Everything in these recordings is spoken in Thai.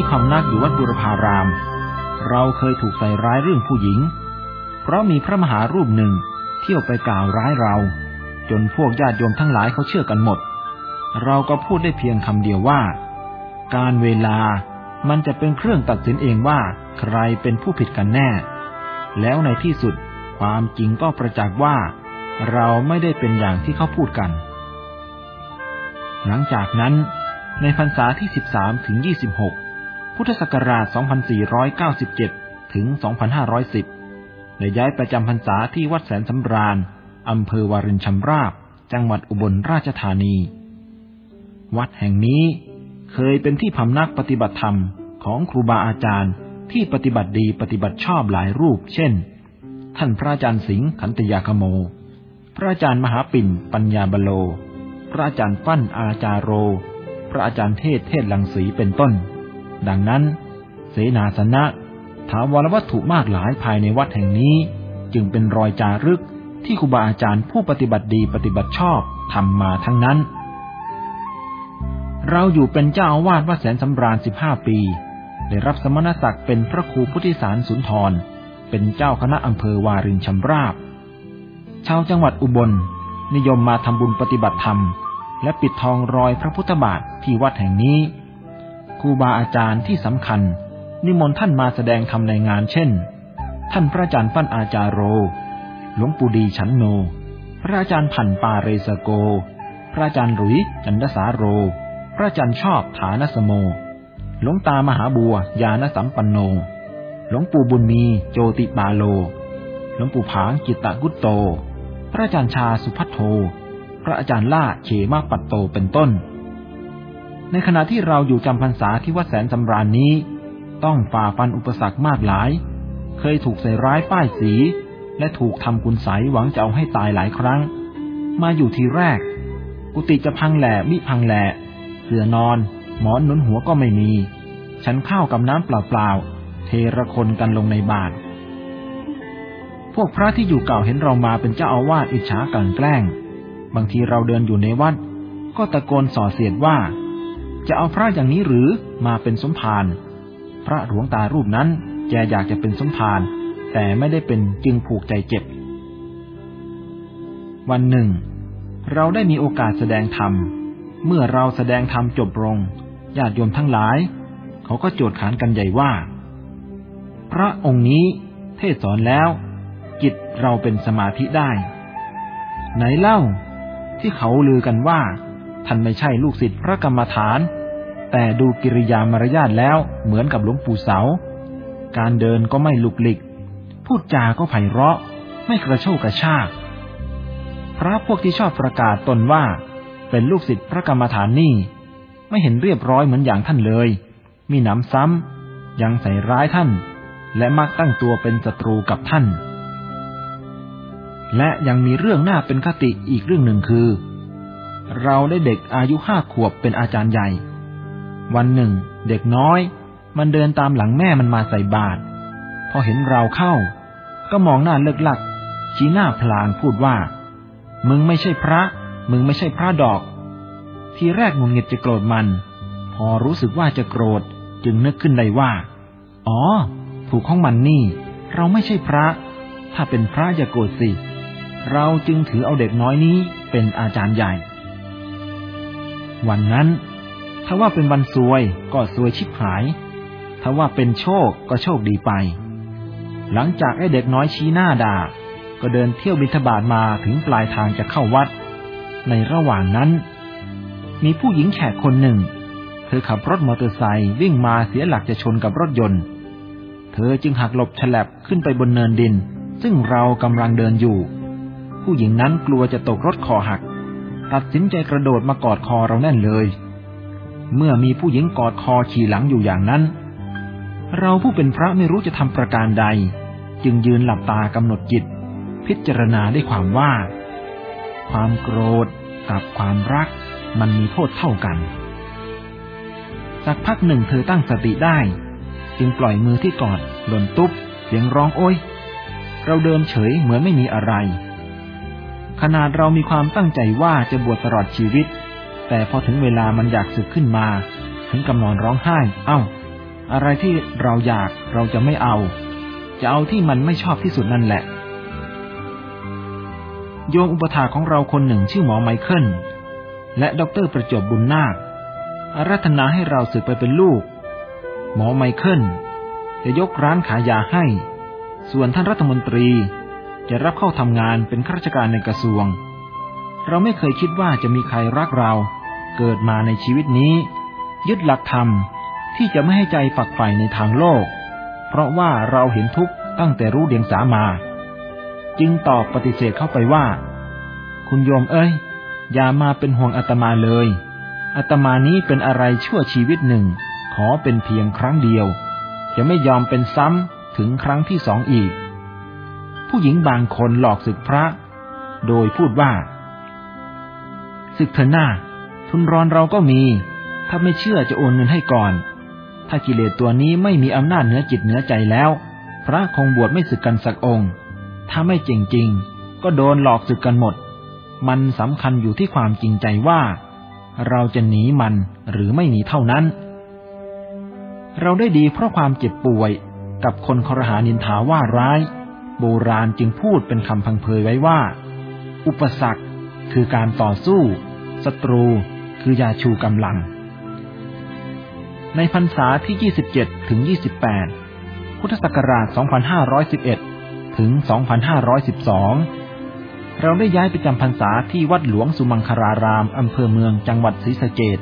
ที่พำนักอยู่วัดบุรพาราม เราเคยถูกใส่ร้ายเรื่องผู้หญิง เพราะมีพระมหารูปหนึ่งเที่ยวไปกล่าวร้ายเรา จนพวกญาติโยมทั้งหลายเขาเชื่อกันหมด เราก็พูดได้เพียงคำเดียวว่า การเวลามันจะเป็นเครื่องตัดสินเองว่าใครเป็นผู้ผิดกันแน่ แล้วในที่สุดความจริงก็ประจักษ์ว่า เราไม่ได้เป็นอย่างที่เขาพูดกัน หลังจากนั้นในพรรษาที่ 13 ถึง 26 พุทธศักราช 2497 ถึง 2510 ได้ย้ายประจำพรรษาที่วัดแสนสำราญ อำเภอวารินชำราบ จังหวัดอุบลราชธานี วัดแห่งนี้เคยเป็นที่พำนักปฏิบัติธรรมของครูบาอาจารย์ที่ปฏิบัติดีปฏิบัติชอบหลายรูป เช่น ท่านพระอาจารย์สิงห์ขันตยาคโม พระอาจารย์มหาปิ่นปัญญาบโล พระอาจารย์ฟั่นอาจารโร พระอาจารย์เทศเทศลังสีเป็นต้น ดังนั้น เสนาสนะ ถาวรวัตถุมากหลายภายในวัดแห่งนี้ จึงเป็นรอยจารึกที่ครูบาอาจารย์ผู้ปฏิบัติดีปฏิบัติชอบทำมาทั้งนั้น เราอยู่เป็นเจ้าอาวาสวัดแสนสำราญสิบห้าปี ได้รับสมณศักดิ์เป็นพระครูพุทธิสารสุนทร เป็นเจ้าคณะอำเภอวารินชำราบ ชาวจังหวัดอุบล นิยมมาทำบุญปฏิบัติธรรม และปิดทองรอยพระพุทธบาทที่วัดแห่งนี้ ครูบาอาจารย์ที่สำคัญ นิมนต์ท่านมาแสดงธรรมในงานเช่น ท่านพระอาจารย์ปั้นอาจารโร หลวงปู่ดีฉันโน พระอาจารย์ผันปาเรสโก พระอาจารย์หลุยจันทสาโร พระจันทร์ชอบฐานสโม หลวงตามหาบัวยานสัมปันโน หลวงปู่บุญมีโจติบาโล หลวงปู่ผางกิตตกุตโต พระอาจารย์ชาสุพัทโท พระอาจารย์ล่าเขมาปัตโตเป็นต้น ในขณะที่เราอยู่จำพรรษาที่วัดแสนสำราญนนี้ ต้องฝ่าฟันอุปสรรคมากหลาย เคยถูกใส่ร้ายป้ายสี และถูกทำคุณใสหวังจะเอาให้ตายหลายครั้ง มาอยู่ทีแรก กุฏิจะพังแหล่มิพังแหล่สื่อนอน หมอนหนุนหัวก็ไม่มี ฉันข้าวกับน้ำเปล่าๆเทระคนกันลงในบาตรพวกพระที่อยู่เก่าเห็นเรามาเป็นเจ้าอาวาสอิจฉากันแกล้ง บางทีเราเดินอยู่ในวัด ก็ตะโกนส่อเสียดว่า จะเอาพระอย่างนี้หรือมาเป็นสมภารพระหลวงตารูปนั้นแกอยากจะเป็นสมภารแต่ไม่ได้เป็นจึงผูกใจเจ็บ วันหนึ่ง เราได้มีโอกาสแสดงธรรม เมื่อเราแสดงธรรมจบลงญาติโยมทั้งหลาย เขาก็โจดขานกันใหญ่ว่า พระองค์นี้เทศสอนแล้ว จิตเราเป็นสมาธิได้ ไหนเล่า ที่เขาลือกันว่า ท่านไม่ใช่ลูกศิษย์พระกรรมฐาน แต่ดูกิริยามารยาทแล้วเหมือนกับหลวงปู่เสา การเดินก็ไม่ลุกลิก พูดจาก็ไพเราะ ไม่กระโชกกระชาก พระพวกที่ชอบประกาศตนว่า เป็นลูกศิษย์พระกรรมฐานนี่ ไม่เห็นเรียบร้อยเหมือนอย่างท่านเลย มีหนำซ้ำ ยังใส่ร้ายท่าน และมักตั้งตัวเป็นศัตรูกับท่าน และยังมีเรื่องหน้าเป็นคติอีกเรื่องหนึ่งคือ เราได้เด็กอายุห้าขวบเป็นอาจารย์ใหญ่ วันหนึ่ง เด็กน้อย มันเดินตามหลังแม่มันมาใส่บาตรพอเห็นเราเข้า ก็มองหน้าเลิกลัก ชี้หน้าพลางพูดว่า มึงไม่ใช่พระ มึงไม่ใช่พระดอก ทีแรกงุนงิดจะโกรธมัน พอรู้สึกว่าจะโกรธจึงนึกขึ้นได้ว่า อ๋อ ถูกของมันนี่ เราไม่ใช่พระ ถ้าเป็นพระอย่าโกรธสิ เราจึงถือเอาเด็กน้อยนี้เป็นอาจารย์ใหญ่ วันนั้น ถ้าว่าเป็นวันซวยก็ซวยชิบหาย ถ้าว่าเป็นโชคก็โชคดีไป หลังจากไอ้เด็กน้อยชี้หน้าด่า ก็เดินเที่ยวบิณฑบาตมาถึงปลายทางจะเข้าวัด ในระหว่างนั้น มีผู้หญิงแขกคนหนึ่ง เธอขับรถมอเตอร์ไซค์วิ่งมาเสียหลักจะชนกับรถยนต์ เธอจึงหักหลบฉลับขึ้นไปบนเนินดิน ซึ่งเรากำลังเดินอยู่ ผู้หญิงนั้นกลัวจะตกรถคอหัก ตัดสินใจกระโดดมากอดคอเราแน่นเลย เมื่อมีผู้หญิงกอดคอขี่หลังอยู่อย่างนั้น เราผู้เป็นพระไม่รู้จะทำประการใด จึงยืนหลับตากำหนดจิต พิจารณาได้ความว่า ความโกรธกับความรักมันมีโทษเท่ากัน สักพักหนึ่งเธอตั้งสติได้ จึงปล่อยมือที่กอดหล่นตุ๊บเสียงร้องโอยเราเดินเฉยเหมือนไม่มีอะไร ขนาดเรามีความตั้งใจว่าจะบวชตลอดชีวิต แต่พอถึงเวลามันอยากสึกขึ้นมา ถึงกำนอนร้องไห้ เอา้า อะไรที่เราอยากเราจะไม่เอา จะเอาที่มันไม่ชอบที่สุดนั่นแหละ โยมอุปถาของเราคนหนึ่งชื่อหมอไมเคิล และดรประจบบุญนาคอารัธนาให้เราสึกไปเป็นลูก หมอไมเคิลจะยกร้านขายยาให้ ส่วนท่านรัฐมนตรีจะรับเข้าทำงานเป็นข้าราชการในกระทรวง เราไม่เคยคิดว่าจะมีใครรักเรา เกิดมาในชีวิตนี้ ยึดหลักธรรมที่จะไม่ให้ใจฝักใฝ่ในทางโลก เพราะว่าเราเห็นทุกข์ตั้งแต่รู้เดียงสามา จึงตอบปฏิเสธเข้าไปว่า คุณโยมเอ้ย อย่ามาเป็นห่วงอาตมาเลยอาตมานี้เป็นอะไรชั่วชีวิตหนึ่ง ขอเป็นเพียงครั้งเดียว จะไม่ยอมเป็นซ้ำถึงครั้งที่สองอีก ผู้หญิงบางคนหลอกศึกพระ โดยพูดว่าศึกเถอหน้า ทุนรอนเราก็มี ถ้าไม่เชื่อจะโอนเงินให้ก่อน ถ้ากิเลสตัวนี้ไม่มีอำนาจเหนือจิตเหนือใจแล้ว พระคงบวชไม่ศึกกันสักองค์ ถ้าไม่จริงจริงก็โดนหลอกศึกกันหมด มันสำคัญอยู่ที่ความจริงใจว่า เราจะหนีมันหรือไม่หนีเท่านั้น เราได้ดีเพราะความเจ็บป่วยกับคนครหานินทาว่าร้าย โบราณจึงพูดเป็นคำพังเพยไว้ว่า อุปสรรคคือการต่อสู้ศัตรู คือยาชูกำลัง ในพรรษาที่ 27 ถึง 28 พุทธศักราช 2511 ถึง 2512 เราได้ย้ายไปจำพรรษาที่วัดหลวงสุมังคาราราม อำเภอเมืองจังหวัดศรีสะเกด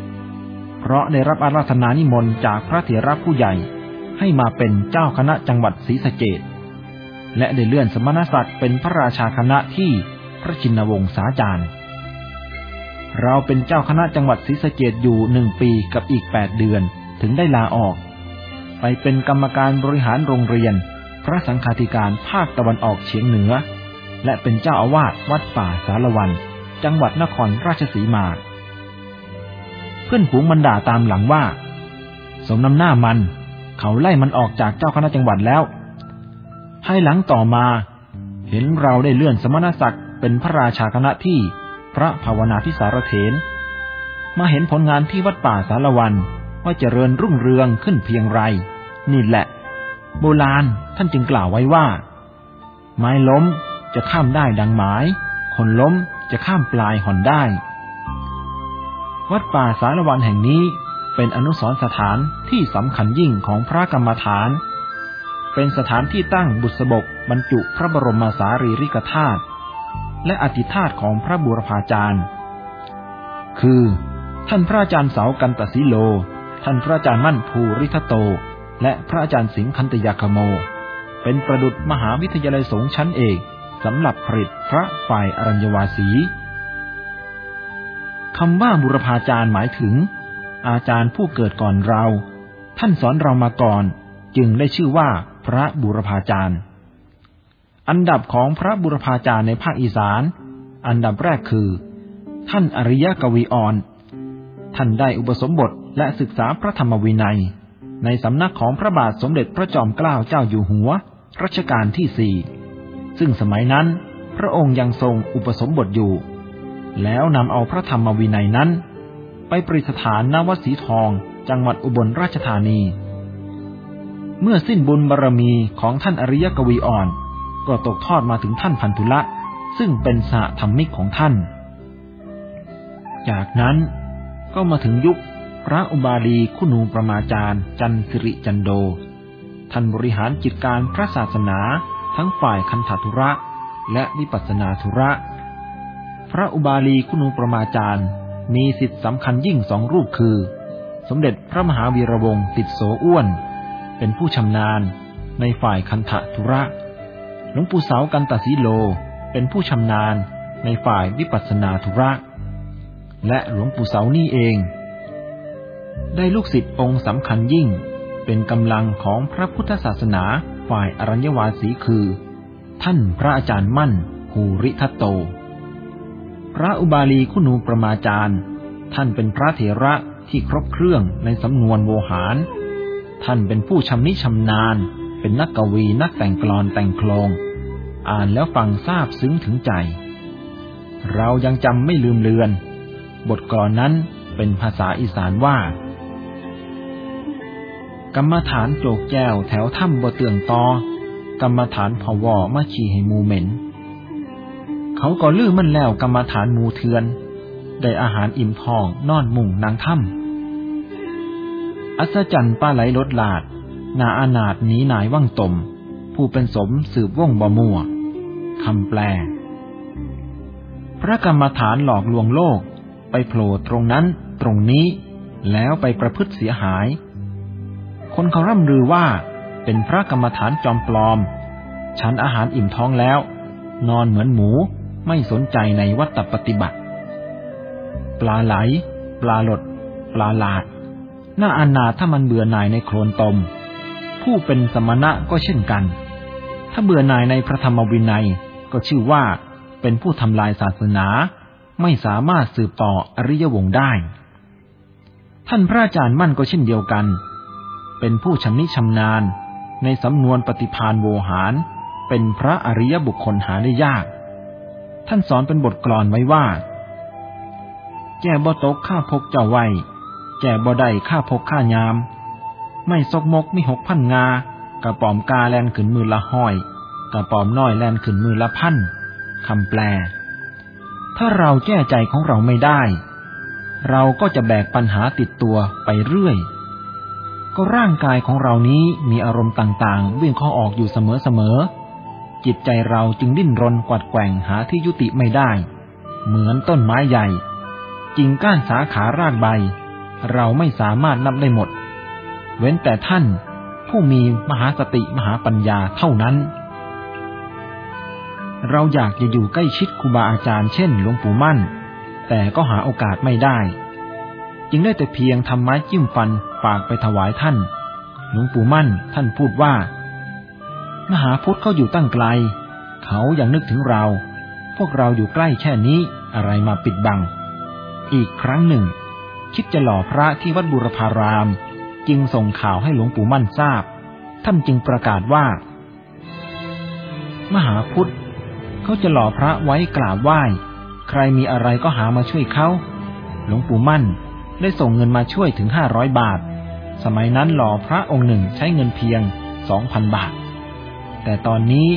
เพราะได้รับอาราธนานิมนต์จากพระเถระผู้ใหญ่ให้มาเป็นเจ้าคณะจังหวัดศรีสะเกดและได้เลื่อนสมณศักดิ์เป็นพระราชาคณะที่พระชินวงศาจารย์ เราเป็นเจ้าคณะจังหวัดศรีสะเกดอยู่หนึ่งปีกับอีกแปดเดือน ถึงได้ลาออก ไปเป็นกรรมการบริหารโรงเรียน พระสังฆาธิการภาคตะวันออกเฉียงเหนือ และเป็นเจ้าอาวาสวัดป่าสารวัน จังหวัดนครราชสีมา เพื่อนผูงมันด่าตามหลังว่า สมน้ำหน้ามัน เขาไล่มันออกจากเจ้าคณะจังหวัดแล้วให้หลังต่อมา เห็นเราได้เลื่อนสมณศักดิ์เป็นพระราชาคณะที่ พระภาวนาพิสารเถนมาเห็นผลงานที่วัดป่าสารวันว่าเจริญรุ่งเรืองขึ้นเพียงไร นี่แหละ โบราณท่านจึงกล่าวไว้ว่า ไม้ล้มจะข้ามได้ดังหมาย คนล้มจะข้ามปลายหอนได้ วัดป่าสารวันแห่งนี้เป็นอนุสรสถานที่สำคัญยิ่งของพระกรรมฐาน เป็นสถานที่ตั้งบุษบกบรรจุพระบรมสารีริกธาตุ และอธิธาตของพระบุรพาจารย์ คือ ท่านพระอาจารย์เสากันตสิโล ท่านพระอาจารย์มั่นภูริทัตโต และพระอาจารย์สิงคันตยาคโม เป็นประดุษมหาวิทยาลัยสงฆ์ชั้นเอกสำหรับผลิตพระฝ่ายอรัญญวาสีคำว่าบุรพาจารย์หมายถึง อาจารย์ผู้เกิดก่อนเรา ท่านสอนเรามาก่อน จึงได้ชื่อว่าพระบุรพาจารย์ อันดับของพระบุรพาจารย์ในภาคอีสาน อันดับแรกคือ ท่านอริยกวีอ่อน ท่านได้อุปสมบทและศึกษาพระธรรมวินัย ในสำนักของพระบาทสมเด็จพระจอมเกล้าเจ้าอยู่หัว รัชกาลที่สี่ซึ่งสมัยนั้น พระองค์ยังทรงอุปสมบทอยู่ แล้วนำเอาพระธรรมวินัยนั้น ไปประดิษฐานณวัดสีทองจังหวัดอุบลราชธานี เมื่อสิ้นบุญบารรมีของท่านอริยกวีอ่อน ก็ตกทอดมาถึงท่านพันธุละ ซึ่งเป็นสหธรรมิกของท่าน จากนั้นก็มาถึงยุคพระอุบาลีคุณูประมาจารย์ จันสิริจันโด ท่านบริหารจิตการพระศาสนาทั้งฝ่ายคันธทุระ และวิปัสนาธุระ พระอุบาลีคุณูประมาจารย์มีสิทธิสำคัญยิ่งสองรูปคือ สมเด็จพระมหาวีระวงศ์ติดโสอ้วน เป็นผู้ชำนาญในฝ่ายคันธทุระ หลวงปู่เสากันตสีโล เป็นผู้ชำนาญในฝ่ายวิปัสสนาธุระ และหลวงปู่เสานี่เอง ได้ลูกศิษย์องค์สำคัญยิ่ง เป็นกำลังของพระพุทธศาสนาฝ่ายอรัญญวาสีคือ ท่านพระอาจารย์มั่นหูริทัตโต พระอุบาลีคุณูประมาจารย์ ท่านเป็นพระเถระที่ครบเครื่องในสำนวนโวหาร ท่านเป็นผู้ชำนิชำนาญ เป็นนักกวี นักแต่งกลอนแต่งโคลง อ่านแล้วฟังซาบซึ้งถึงใจ เรายังจำไม่ลืมเลือน บทกลอนนั้นเป็นภาษาอีสานว่า กรรมฐานโจกแจวแถวถ้ำบ่เตืองตอ กรรมฐานพวอมาขี่ให้มูเหม็น เขาก็ลื้อมันแล้วกรรมฐานมูเทือน ได้อาหารอิ่มท้องนอนมุ่งนางถ้ำอัศจรรย์ป้าไหลลดลา นาอานาถหนีหนายว่างตม ผู้เป็นสมสืบว่องบ่มัวคำแปล พระกรรมฐานหลอกลวงโลก ไปโผล่ตรงนั้น ตรงนี้ แล้วไปประพฤติเสียหาย คนเขาร่ำลือว่า เป็นพระกรรมฐานจอมปลอม ฉันอาหารอิ่มท้องแล้ว นอนเหมือนหมูไม่สนใจในวัตปฏิบัติ ปลาไหล ปลาหลด ปลาลาดน่าอนาถ้ามันเบื่อหน่ายในโคลนตม ผู้เป็นสมณะก็เช่นกัน ถ้าเบื่อหน่ายในพระธรรมวินัยก็ชื่อว่าเป็นผู้ทำลายศาสนา ไม่สามารถสืบต่ออริยวงศ์ได้ ท่านพระอาจารย์มั่นก็เช่นเดียวกัน เป็นผู้ชำนิชำนาญ ในสำนวนปฏิพานโวหาร เป็นพระอริยบุคคลหาได้ยาก ท่านสอนเป็นบทกลอนไว้ว่า แก่บ่ตกข้าพกเจ้าไว้แก่บ่ได้ข้าพกข้ายาม ไม่ซกมกมีหกพันงา กระป๋อมกาแลนขึ้นมือละห้อย กระป๋อมน้อยแลนขึ้นมือละพันคำแปล ถ้าเราแก้ใจของเราไม่ได้ เราก็จะแบกปัญหาติดตัวไปเรื่อย ก็ร่างกายของเรานี้มีอารมณ์ต่างๆ วิ่งข้าออกอยู่เสมอๆ จิตใจเราจึงดิ้นรนกวัดแกว่งหาที่ยุติไม่ได้ เหมือนต้นไม้ใหญ่ กิ่งก้านสาขารากใบ เราไม่สามารถนับได้หมด เว้นแต่ท่าน ผู้มีมหาสติมหาปัญญาเท่านั้น เราอยากจะอยู่ใกล้ชิดครูบาอาจารย์เช่นหลวงปู่มั่น แต่ก็หาโอกาสไม่ได้ จึงได้แต่เพียงทำไม้จิ้มฟันฝากไปถวายท่าน หลวงปู่มั่นท่านพูดว่า มหาพุทธเขาอยู่ตั้งไกล เขายังนึกถึงเรา พวกเราอยู่ใกล้แค่นี้อะไรมาปิดบัง อีกครั้งหนึ่ง คิดจะหล่อพระที่วัดบุรพาราม จึงส่งข่าวให้หลวงปู่มั่นทราบ ท่านจึงประกาศว่า มหาพุทธเขาจะหล่อพระไว้กราบไหว้ ใครมีอะไรก็หามาช่วยเขา หลวงปู่มั่นได้ส่งเงินมาช่วยถึงห้าร้อยบาท สมัยนั้นหล่อพระองค์หนึ่งใช้เงินเพียงสองพันบาท แต่ตอนนี้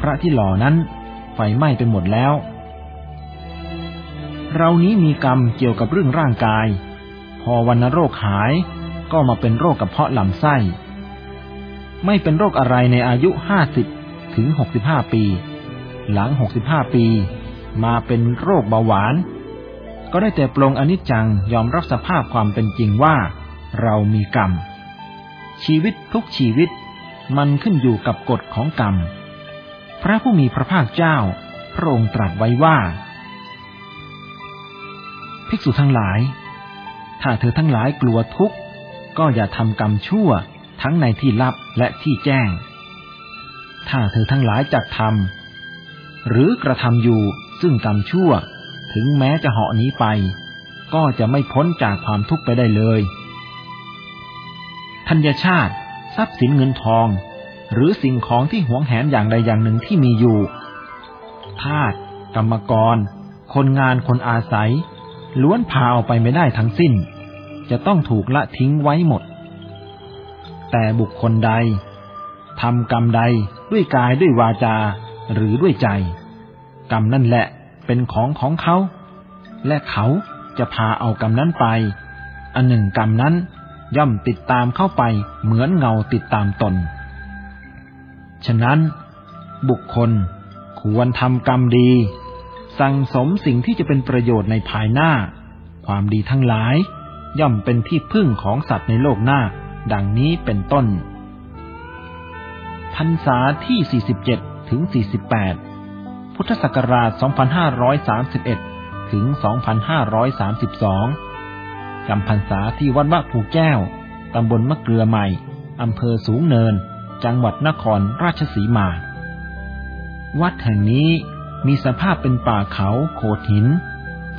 พระที่หล่อนั้นไฟไหม้ไปหมดแล้ว เรานี้มีกรรมเกี่ยวกับเรื่องร่างกาย พอวันโรคหาย ก็มาเป็นโรคกระเพาะลำไส้ ไม่เป็นโรคอะไรในอายุห้าสิบถึงหกสิบห้าปี หลังหกสิบห้าปี มาเป็นโรคเบาหวาน ก็ได้แต่ปลงอนิจจังยอมรับสภาพความเป็นจริงว่า เรามีกรรม ชีวิตทุกชีวิต มันขึ้นอยู่กับกฎของกรรม พระผู้มีพระภาคเจ้า พระองค์ตรัสไว้ว่า ภิกษุทั้งหลายถ้าเธอทั้งหลายกลัวทุกข์ ก็อย่าทำกรรมชั่ว ทั้งในที่ลับและที่แจ้ง ถ้าเธอทั้งหลายจักทำหรือกระทำอยู่ซึ่งกรรมชั่ว ถึงแม้จะเหาะหนีไป ก็จะไม่พ้นจากความทุกข์ไปได้เลยธัญชาติทรัพย์สินเงินทอง หรือสิ่งของที่หวงแหนอย่างใดอย่างหนึ่งที่มีอยู่ทาสกรรมกร คนงานคนอาศัย ล้วนพาเอาไปไม่ได้ทั้งสิ้น จะต้องถูกละทิ้งไว้หมด แต่บุคคลใดทำกรรมใดด้วยกายด้วยวาจาหรือด้วยใจ กรรมนั่นแหละเป็นของของเขา และเขาจะพาเอากรรมนั้นไป อันหนึ่งกรรมนั้นย่อมติดตามเข้าไปเหมือนเงาติดตามตน ฉะนั้น บุคคลควรทำกรรมดี สั่งสมสิ่งที่จะเป็นประโยชน์ในภายหน้า ความดีทั้งหลาย ย่อมเป็นที่พึ่งของสัตว์ในโลกหน้า ดังนี้เป็นต้นพรรษาที่ 47 ถึง 48 พุทธศักราช 2531 ถึง 2532 จำพรรษาที่วัดมะผูแก้ว ตำบลมะเกลือใหม่ อำเภอสูงเนิน จังหวัดนครราชสีมา วัดแห่งนี้มีสภาพเป็นป่าเขาโขดหิน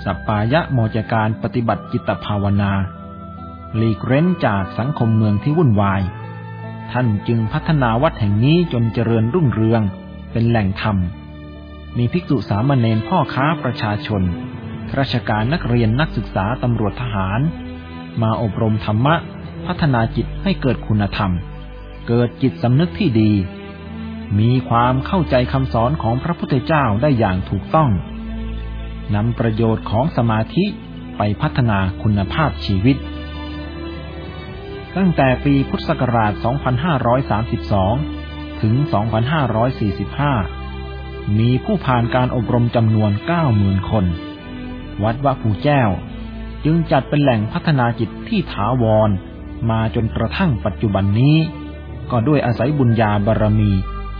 สัปปายะโมจการปฏิบัติจิตภาวนา หลีกเร้นจากสังคมเมืองที่วุ่นวาย ท่านจึงพัฒนาวัดแห่งนี้จนเจริญรุ่งเรือง เป็นแหล่งธรรม มีภิกษุสามเณรพ่อค้าประชาชนราชการนักเรียนนักศึกษาตำรวจทหาร มาอบรมธรรมะ พัฒนาจิตให้เกิดคุณธรรม เกิดจิตสำนึกที่ดี มีความเข้าใจคำสอนของพระพุทธเจ้าได้อย่างถูกต้อง นำประโยชน์ของสมาธิไปพัฒนาคุณภาพชีวิต ตั้งแต่ปีพุทธศักราช 2532 ถึง 2545 มีผู้ผ่านการอบรมจำนวน 90,000 คน วัดวะภูแก้ว จึงจัดเป็นแหล่งพัฒนาจิตที่ถาวร มาจนกระทั่งปัจจุบันนี้ ก็ด้วยอาศัยบุญญาบารรมี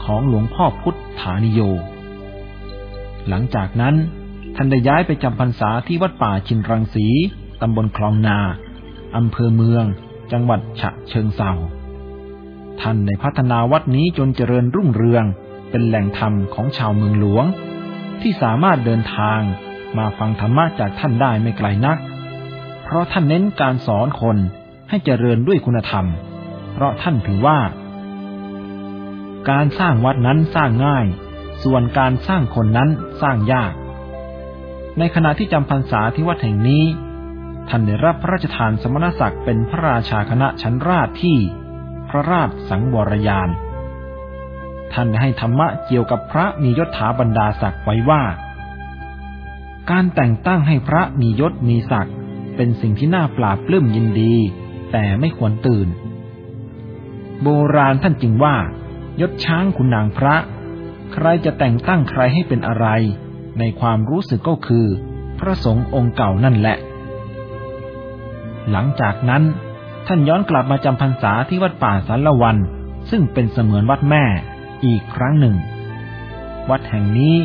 ของหลวงพ่อพุทธานิโย หลังจากนั้น ท่านได้ย้ายไปจำพรรษาที่วัดป่าชินรังสี ตำบลคลองนาอำเภอเมือง จังหวัดฉะเชิงเซาท่านได้พัฒนาวัดนี้จนเจริญรุ่งเรือง เป็นแหล่งธรรมของชาวเมืองหลวง ที่สามารถเดินทางมาฟังธรรมะจากท่านได้ไม่ไกลนัก เพราะท่านเน้นการสอนคนให้เจริญด้วยคุณธรรม เพราะท่านถือว่า การสร้างวัดนั้นสร้างง่าย ส่วนการสร้างคนนั้นสร้างยาก ในขณะที่จำพรรษาที่วัดแห่งนี้ ท่านได้รับพระราชทานสมณศักดิ์เป็นพระราชาคณะชั้นราชที่ พระราชสังวรยาน ท่านให้ธรรมะเกี่ยวกับพระมียศถาบรรดาศักดิ์ไว้ว่า การแต่งตั้งให้พระมียศมีศักดิ์เป็นสิ่งที่น่าปราบปลื้มยินดี แต่ไม่ควรตื่น โบราณท่านจึงว่า ยศช้างคุณนางพระ ใครจะแต่งตั้งใครให้เป็นอะไร ในความรู้สึกก็คือ พระสงฆ์องค์เก่านั่นแหละ หลังจากนั้น ท่านย้อนกลับมาจำพรรษาที่วัดป่าสารวัน ซึ่งเป็นเสมือนวัดแม่อีกครั้งหนึ่ง วัดแห่งนี้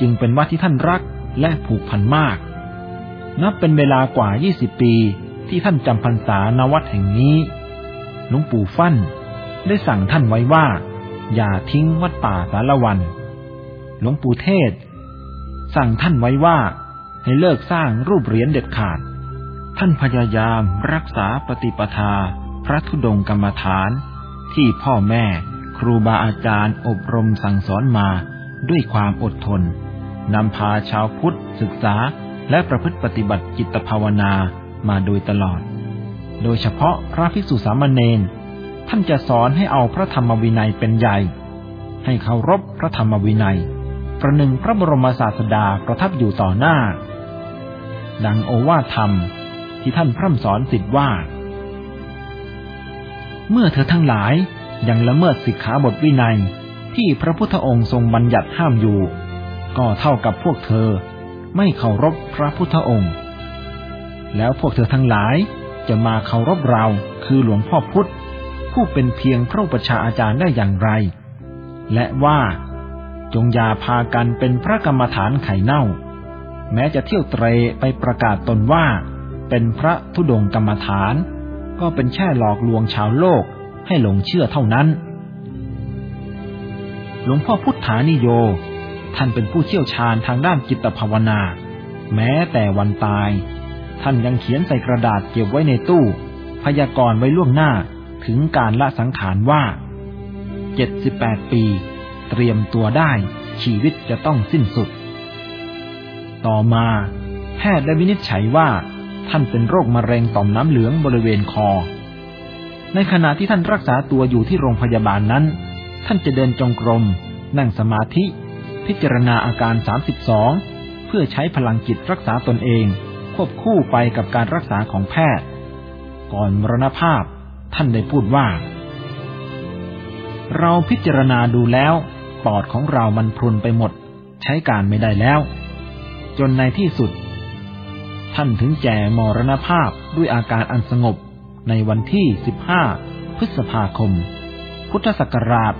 จึงเป็นวัดที่ท่านรักและผูกพันมาก นับเป็นเวลากว่า 20 ปีที่ท่านจำพรรษาณวัดแห่งนี้ หลวงปู่ฟั่นได้สั่งท่านไว้ว่า อย่าทิ้งวัดป่าสารวัน หลวงปู่เทศ สั่งท่านไว้ว่า ให้เลิกสร้างรูปเหรียญเด็ดขาด ท่านพยายามรักษาปฏิปทา พระธุดงกรรมฐาน ที่พ่อแม่ครูบาอาจารย์อบรมสั่งสอนมาด้วยความอดทนนำพาชาวพุทธศึกษาและประพฤติปฏิบัติจิตภาวนามาโดยตลอด โดยเฉพาะพระภิกษุสามเณรท่านจะสอนให้เอาพระธรรมวินัยเป็นใหญ่ ให้เคารพพระธรรมวินัย ประหนึ่งพระบรมศาสดาประทับอยู่ต่อหน้า ดังโอวาทธรรมที่ท่านพร่ำสอนสิทธิ์ว่า เมื่อเธอทั้งหลายยังละเมิดสิกขาบทวินัยที่พระพุทธองค์ทรงบัญญัติห้ามอยู่ ก็เท่ากับพวกเธอไม่เคารพพระพุทธองค์ แล้วพวกเธอทั้งหลายจะมาเคารพเราคือหลวงพ่อพุธผู้เป็นเพียงพระประชาอาจารย์ได้อย่างไร และว่า จงยาพากันเป็นพระกรรมฐานไข่เน่า แม้จะเที่ยวเตรไปประกาศตนว่า เป็นพระธุดงกรรมฐาน ก็เป็นแค่หลอกลวงชาวโลกให้หลงเชื่อเท่านั้น หลวงพ่อพุทธานิโย ท่านเป็นผู้เชี่ยวชาญทางด้านจิตภาวนา แม้แต่วันตาย ท่านยังเขียนใส่กระดาษเก็บไว้ในตู้ พยากรณ์ไว้ล่วงหน้าถึงการละสังขารว่าเจ็ดสิบแปดปี เตรียมตัวได้ ชีวิตจะต้องสิ้นสุด ต่อมา แพทย์ได้วินิจฉัยว่า ท่านเป็นโรคมะเร็งต่อมน้ำเหลืองบริเวณคอ ในขณะที่ท่านรักษาตัวอยู่ที่โรงพยาบาลนั้น ท่านจะเดินจงกรม นั่งสมาธิ พิจารณาอาการ 32 เพื่อใช้พลังจิตรักษาตนเอง ควบคู่ไปกับการรักษาของแพทย์ ก่อนมรณภาพ ท่านได้พูดว่าเราพิจารณาดูแล้ว ปอดของเรามันพรุนไปหมด ใช้การไม่ได้แล้ว จนในที่สุด ท่านถึงแก่มรณภาพด้วยอาการอันสงบในวันที่ 15 พฤษภาคม พุทธศักราช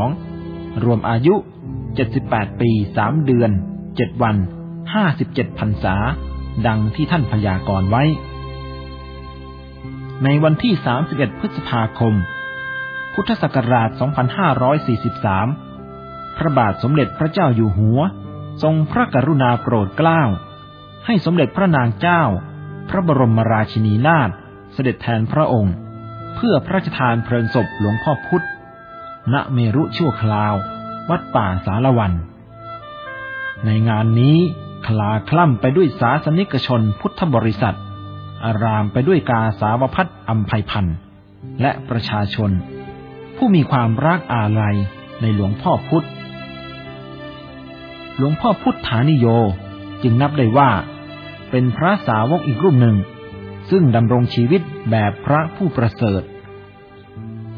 2542 รวมอายุ 78 ปี 3 เดือน 7 วัน 57พรรษา ดังที่ท่านพยากรณ์ไว้ ในวันที่ 31 พฤษภาคม พุทธศักราช 2543 พระบาทสมเด็จพระเจ้าอยู่หัว ทรงพระกรุณาโปรดเกล้า ให้สมเด็จพระนางเจ้า พระบรมราชินีนาถเสด็จแทนพระองค์ เพื่อพระราชทานเพลิงศพหลวงพ่อพุธณเมรุชั่วคราว วัดป่าสารวัน ในงานนี้คลาคล่ำไปด้วยสาสนิกชนพุทธบริษัท อารามไปด้วยกาสาวพัดอัมภัยพันธ์และประชาชน ผู้มีความรักอาลัยในหลวงพ่อพุธหลวงพ่อพุทธานิโยจึงนับได้ว่า เป็นพระสาวกอีกรูปหนึ่ง ซึ่งดำรงชีวิตแบบพระผู้ประเสริฐ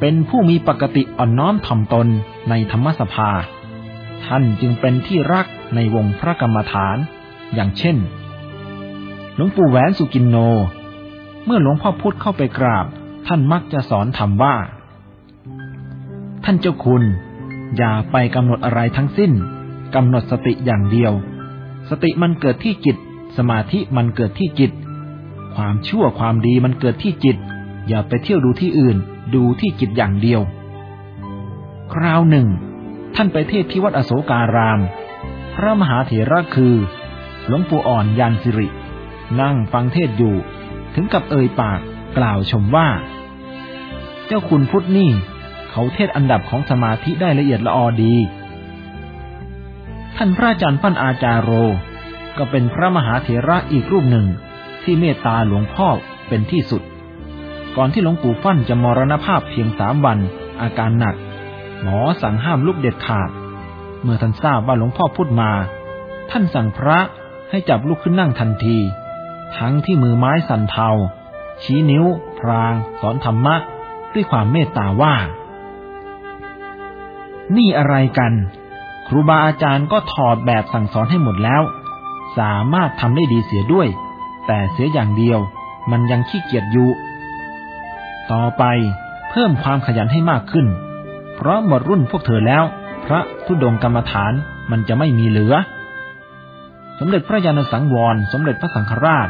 เป็นผู้มีปกติอ่อนน้อมถ่อมตนในธรรมสภา ท่านจึงเป็นที่รักในวงพระกรรมฐาน อย่างเช่น หลวงปู่แหวนสุกินโน เมื่อหลวงพ่อพุธเข้าไปกราบ ท่านมักจะสอนธรรมว่า ท่านเจ้าคุณ อย่าไปกำหนดอะไรทั้งสิ้นกำหนดสติอย่างเดียว สติมันเกิดที่จิต สมาธิมันเกิดที่จิต ความชั่วความดีมันเกิดที่จิต อย่าไปเที่ยวดูที่อื่น ดูที่จิตอย่างเดียว คราวหนึ่ง ท่านไปเทศที่วัดอโศการาม พระมหาเถระคือ หลวงปู่อ่อนยานสิริ นั่งฟังเทศอยู่ ถึงกับเอ่ยปากกล่าวชมว่า เจ้าคุณพุทธนี่ เขาเทศอันดับของสมาธิได้ละเอียดละออดี ท่านพระอาจารย์ปั้นอาจารโร ก็เป็นพระมหาเถระอีกรูปหนึ่ง ที่เมตตาหลวงพ่อเป็นที่สุด ก่อนที่หลวงปู่ฟั่นจะมรณภาพเพียงสามวัน อาการหนัก หมอสั่งห้ามลุกเด็ดขาด เมื่อท่านทราบว่าหลวงพ่อพูดมา ท่านสั่งพระให้จับลุกขึ้นนั่งทันที ทั้งที่มือไม้สั่นเทาชี้นิ้ว พราง สอนธรรมะ ด้วยความเมตตาว่า นี่อะไรกัน ครูบาอาจารย์ก็ถอดแบบสั่งสอนให้หมดแล้ว สามารถทำได้ดีเสียด้วย แต่เสียอย่างเดียว มันยังขี้เกียจอยู่ ต่อไปเพิ่มความขยันให้มากขึ้น เพราะหมดรุ่นพวกเธอแล้ว พระทุดงกรรมฐานมันจะไม่มีเหลือ สมเด็จพระยาณสังวร สมเด็จพระสังฆราช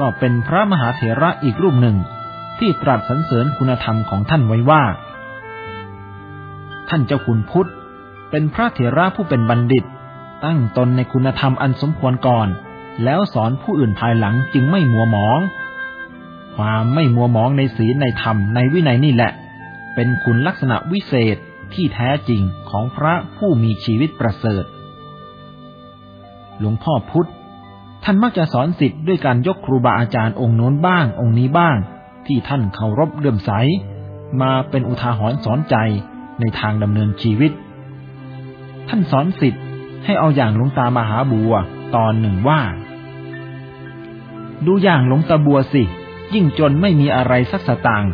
ก็เป็นพระมหาเถระอีกรูปหนึ่ง ที่ตรัสสรรเสริญคุณธรรมของท่านไว้ว่า ท่านเจ้าคุณพุทธ เป็นพระเถระผู้เป็นบัณฑิต ตั้งตนในคุณธรรมอันสมควรก่อน แล้วสอนผู้อื่นภายหลังจึงไม่มัวหมอง ความไม่มัวหมองในศีลในธรรมในวินัยนี่แหละ เป็นคุณลักษณะวิเศษที่แท้จริงของพระผู้มีชีวิตประเสริฐ หลวงพ่อพุทธ ท่านมักจะสอนสิทธิ์ด้วยการยกครูบาอาจารย์องค์โน้นบ้างองค์นี้บ้าง ที่ท่านเคารพเลื่อมใส มาเป็นอุทาหรณ์สอนใจ ในทางดำเนินชีวิต ท่านสอนสิทธิ์ให้เอาอย่างหลวงตามหาบัวตอนหนึ่งว่า ดูอย่างหลวงตาบัวสิ ยิ่งจนไม่มีอะไรสักสตางค์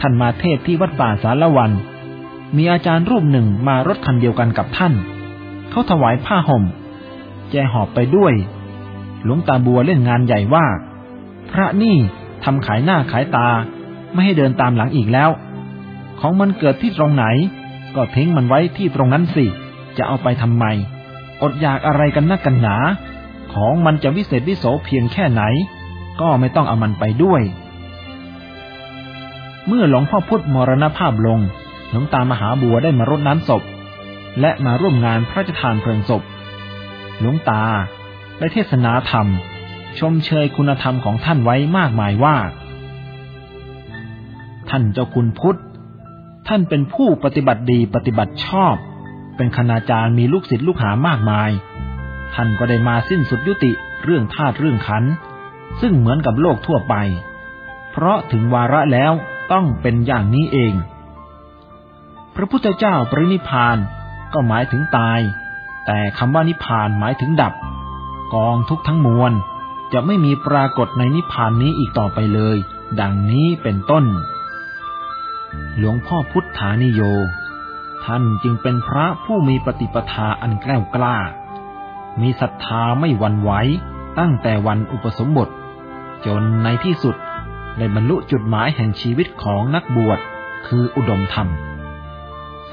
ท่านมาเทศที่วัดป่าสารวัน มีอาจารย์รูปหนึ่งมารถคันเดียวกันกับท่าน เขาถวายผ้าห่ม แจหอบไปด้วย หลวงตาบัวเล่นงานใหญ่ว่า พระนี่ทำขายหน้าขายตาไม่ให้เดินตามหลังอีกแล้ว ของมันเกิดที่ตรงไหน ก็ทิ้งมันไว้ที่ตรงนั้นสิ จะเอาไปทำไม อดอยากอะไรกันนักกันหนา ของมันจะวิเศษวิโสเพียงแค่ไหน ก็ไม่ต้องเอามันไปด้วย เมื่อหลวงพ่อพุธมรณภาพลงหลวงตามหาบัวได้มารดน้ำศพ และมาร่วมงานพระราชทานเพลิงศพ หลวงตาได้เทศนาธรรม ชมเชยคุณธรรมของท่านไว้มากมายว่า ท่านเจ้าคุณพุทธ ท่านเป็นผู้ปฏิบัติดีปฏิบัติชอบ เป็นคณาจารย์มีลูกศิษย์ลูกหามากมาย ท่านก็ได้มาสิ้นสุดยุติเรื่องธาตุเรื่องขัน ซึ่งเหมือนกับโลกทั่วไป เพราะถึงวาระแล้วต้องเป็นอย่างนี้เอง พระพุทธเจ้าปรินิพานก็หมายถึงตาย แต่คำว่านิพานหมายถึงดับ กองทุกทั้งมวลจะไม่มีปรากฏในนิพานนี้อีกต่อไปเลย ดังนี้เป็นต้น หลวงพ่อพุทธานิโย ท่านจึงเป็นพระผู้มีปฏิปทาอันแกล้วกล้า มีศรัทธาไม่หวั่นไหวตั้งแต่วันอุปสมบท จนในที่สุดได้บรรลุจุดหมายแห่งชีวิตของนักบวชคืออุดมธรรม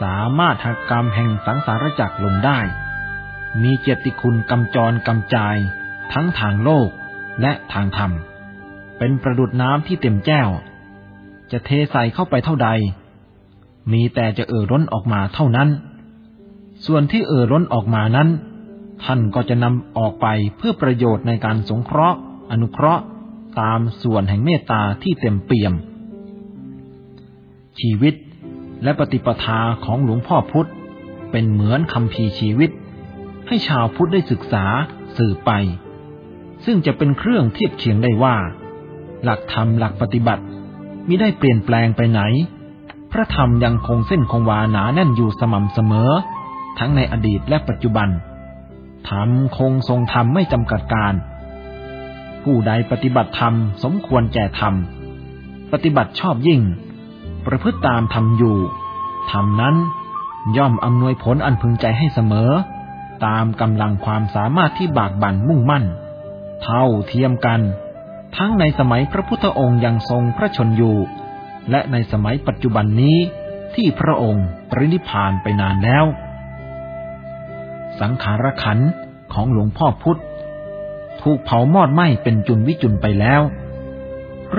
สามารถหักกรรมแห่งสังสารจักรลงได้ มีเจติคุณกำจรกำจายทั้งทางโลกและทางธรรม เป็นประดุดน้ำที่เต็มแก้ว จะเทใส่เข้าไปเท่าใด มีแต่จะเอ่อร้นออกมาเท่านั้น ส่วนที่เอ่อร้นออกมานั้น ท่านก็จะนำออกไปเพื่อประโยชน์ในการสงเคราะห์ อนุเคราะห์ ตามส่วนแห่งเมตตาที่เต็มเปี่ยม ชีวิตและปฏิปทาของหลวงพ่อพุธเป็นเหมือนคำพีชีวิต ให้ชาวพุทธได้ศึกษาสืบไป ซึ่งจะเป็นเครื่องเทียบเคียงได้ว่า หลักธรรมหลักปฏิบัติ มิได้เปลี่ยนแปลงไปไหน พระธรรมยังคงเส้นคงวาหนาแน่นอยู่สม่ำเสมอ ทั้งในอดีตและปัจจุบัน ธรรมคงทรงธรรมไม่จำกัดการ ผู้ใดปฏิบัติธรรมสมควรแก่ธรรม ปฏิบัติชอบยิ่ง ประพฤติตามธรรมอยู่ธรรมนั้นย่อมอำนวยผลอันพึงใจให้เสมอ ตามกำลังความสามารถที่บากบั่นมุ่งมั่น เท่าเทียมกัน ทั้งในสมัยพระพุทธองค์ยังทรงพระชนอยู่ และในสมัยปัจจุบันนี้ที่พระองค์ปรินิพานไปนานแล้ว สังขารขันของหลวงพ่อพุธถูกเผามอดไหม้เป็นจุนวิจุนไปแล้ว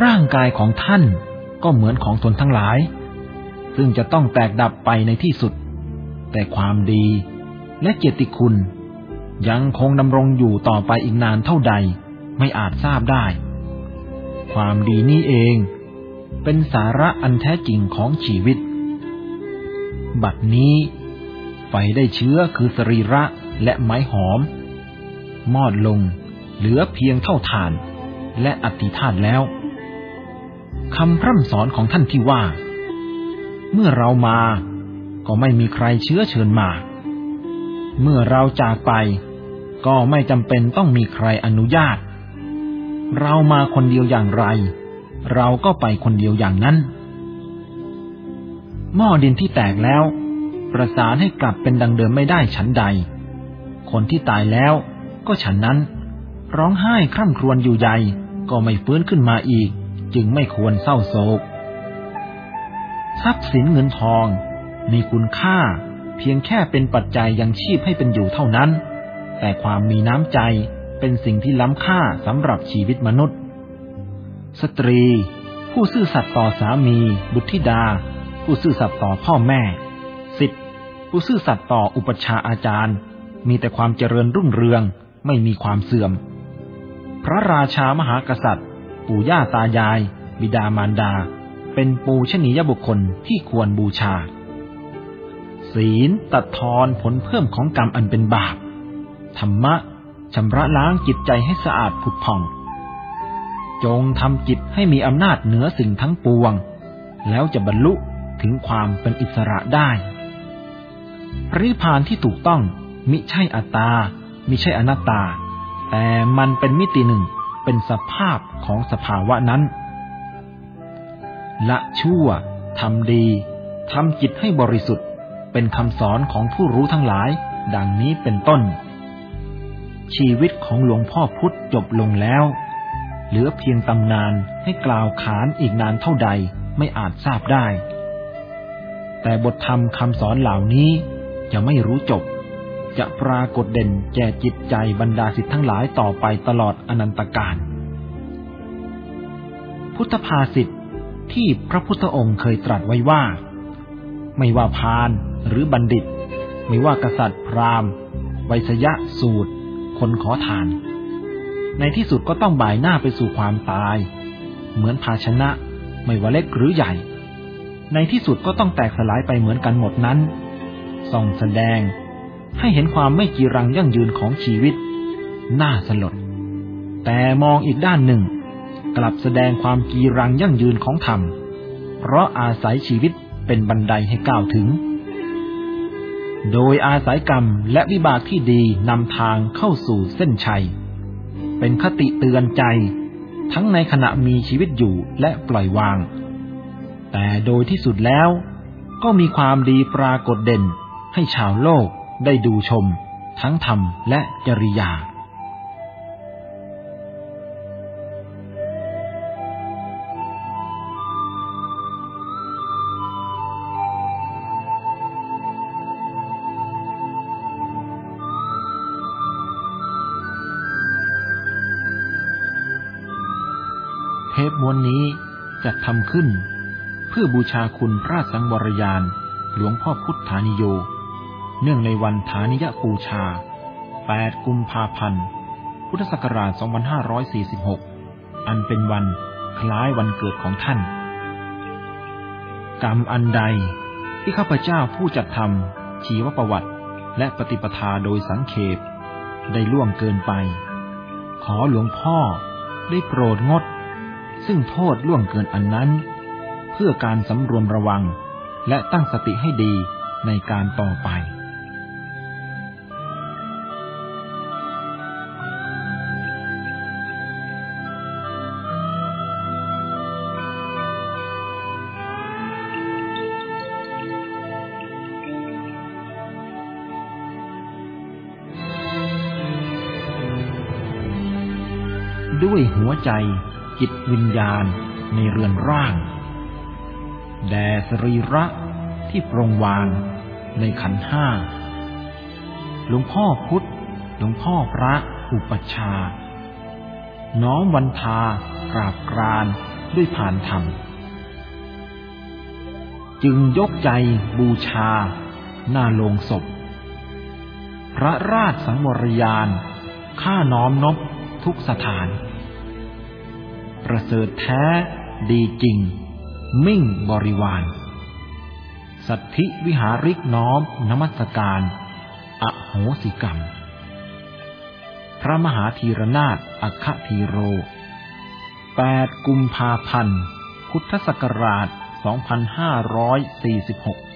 ร่างกายของท่านก็เหมือนของตนทั้งหลาย ซึ่งจะต้องแตกดับไปในที่สุด แต่ความดีและเกียรติคุณ ยังคงดำรงอยู่ต่อไปอีกนานเท่าใดไม่อาจทราบได้ ความดีนี่เอง เป็นสาระอันแท้จริงของชีวิต บัดนี้ ไฟได้เชื้อคือสรีระและไม้หอม มอดลงเหลือเพียงเท่าฐานและอธิธาตแล้วคำพร่ำสอนของท่านที่ว่า เมื่อเรามาก็ไม่มีใครเชื้อเชิญมา เมื่อเราจากไปก็ไม่จำเป็นต้องมีใครอนุญาต เรามาคนเดียวอย่างไร เราก็ไปคนเดียวอย่างนั้น หม้อดินที่แตกแล้ว ประสานให้กลับเป็นดังเดิมไม่ได้ฉันใด คนที่ตายแล้วก็ฉันนั้น ร้องไห้คร่ำครวญอยู่ใหญ่ก็ไม่ฟื้นขึ้นมาอีก จึงไม่ควรเศร้าโศก ทรัพย์สินเงินทอง มีคุณค่า เพียงแค่เป็นปัจจัยยังชีพให้เป็นอยู่เท่านั้น แต่ความมีน้ำใจ เป็นสิ่งที่ล้ำค่าสำหรับชีวิตมนุษย์ สตรี ผู้ซื่อสัตย์ต่อสามี บุตรธิดา ผู้ซื่อสัตย์ต่อพ่อแม่สิทธิผู้ซื่อสัตย์ต่ออุปชาอาจารย์ มีแต่ความเจริญรุ่งเรืองไม่มีความเสื่อม พระราชามหากษัตริย์ ปู่ย่าตายาย บิดามารดา เป็นปูชนียบุคคลที่ควรบูชา ศีลตัดทอนผลเพิ่มของกรรมอันเป็นบาป ธรรมะ ชำระล้างจิตใจให้สะอาดผุดผ่อง จงทำจิตให้มีอำนาจเหนือสิ่งทั้งปวง แล้วจะบรรลุถึงความเป็นอิสระได้ปริพานที่ถูกต้องมิใช่อัตตา มิใช่อนัตตา แต่มันเป็นมิติหนึ่งเป็นสภาพของสภาวะนั้น ละชั่วทำดีทำจิตให้บริสุทธิ์ เป็นคำสอนของผู้รู้ทั้งหลาย ดังนี้เป็นต้น ชีวิตของหลวงพ่อพุธจบลงแล้ว เหลือเพียงตำนานให้กล่าวขานอีกนานเท่าใดไม่อาจทราบได้ แต่บทธรรมคำสอนเหล่านี้จะไม่รู้จบ จะปรากฏเด่นแก่จิตใจบรรดาสิทธิ์ทั้งหลายต่อไปตลอดอนันตกาลพุทธภาษิตที่พระพุทธองค์เคยตรัสไว้ว่า ไม่ว่าพานหรือบัณฑิต ไม่ว่ากษัตริย์พราหมณ์ไวยยะสูตร คนขอทาน ในที่สุดก็ต้องบ่ายหน้าไปสู่ความตาย เหมือนภาชนะ ไม่ว่าเล็กหรือใหญ่ ในที่สุดก็ต้องแตกสลายไปเหมือนกันหมดนั้น ส่องแสดงให้เห็นความไม่กีรังยั่งยืนของชีวิต น่าสลด แต่มองอีกด้านหนึ่ง กลับแสดงความกีรังยั่งยืนของธรรม เพราะอาศัยชีวิตเป็นบันไดให้ก้าวถึง โดยอาศัยกรรมและวิบากที่ดีนำทางเข้าสู่เส้นชัย เป็นคติเตือนใจ ทั้งในขณะมีชีวิตอยู่และปล่อยวาง แต่โดยที่สุดแล้วก็มีความดีปรากฏเด่นให้ชาวโลกได้ดูชม ทั้งธรรมและจริยา ม้วนนี้จะทำขึ้น เพื่อบูชาคุณพระสังวรยาน หลวงพ่อพุทธานิโย เนื่องในวันฐานิยปูชา 8 กุมภาพันธ์ พุทธศักราช 2546 อันเป็นวันคล้ายวันเกิดของท่าน กรรมอันใดที่ข้าพเจ้าผู้จัดทำชีวประวัติและปฏิปทาโดยสังเขปได้ล่วงเกินไป ขอหลวงพ่อได้โปรดงด ซึ่งโทษล่วงเกินอันนั้น เพื่อการสำรวมระวังและตั้งสติให้ดีในการต่อไปด้วยหัวใจ จิตวิญญาณในเรือนร่าง แด่สรีระที่ปรงวางในขันห้า หลวงพ่อพุทธ หลวงพ่อพระอุปชา น้อมวันทากราบกรานด้วยผ่านธรรม จึงยกใจบูชา หน้าโลงศพ พระราชสังวรยาน ข้าน้อมนบทุกสถาน ประเสริฐแท้ ดีจริง มิ่งบริวาร สัทธิวิหาริกน้อมนมัสการ อโหสิกรรม พระมหาธีรนาถอัคธีโร 8 กุมภาพันธ์ พุทธศักราช 2546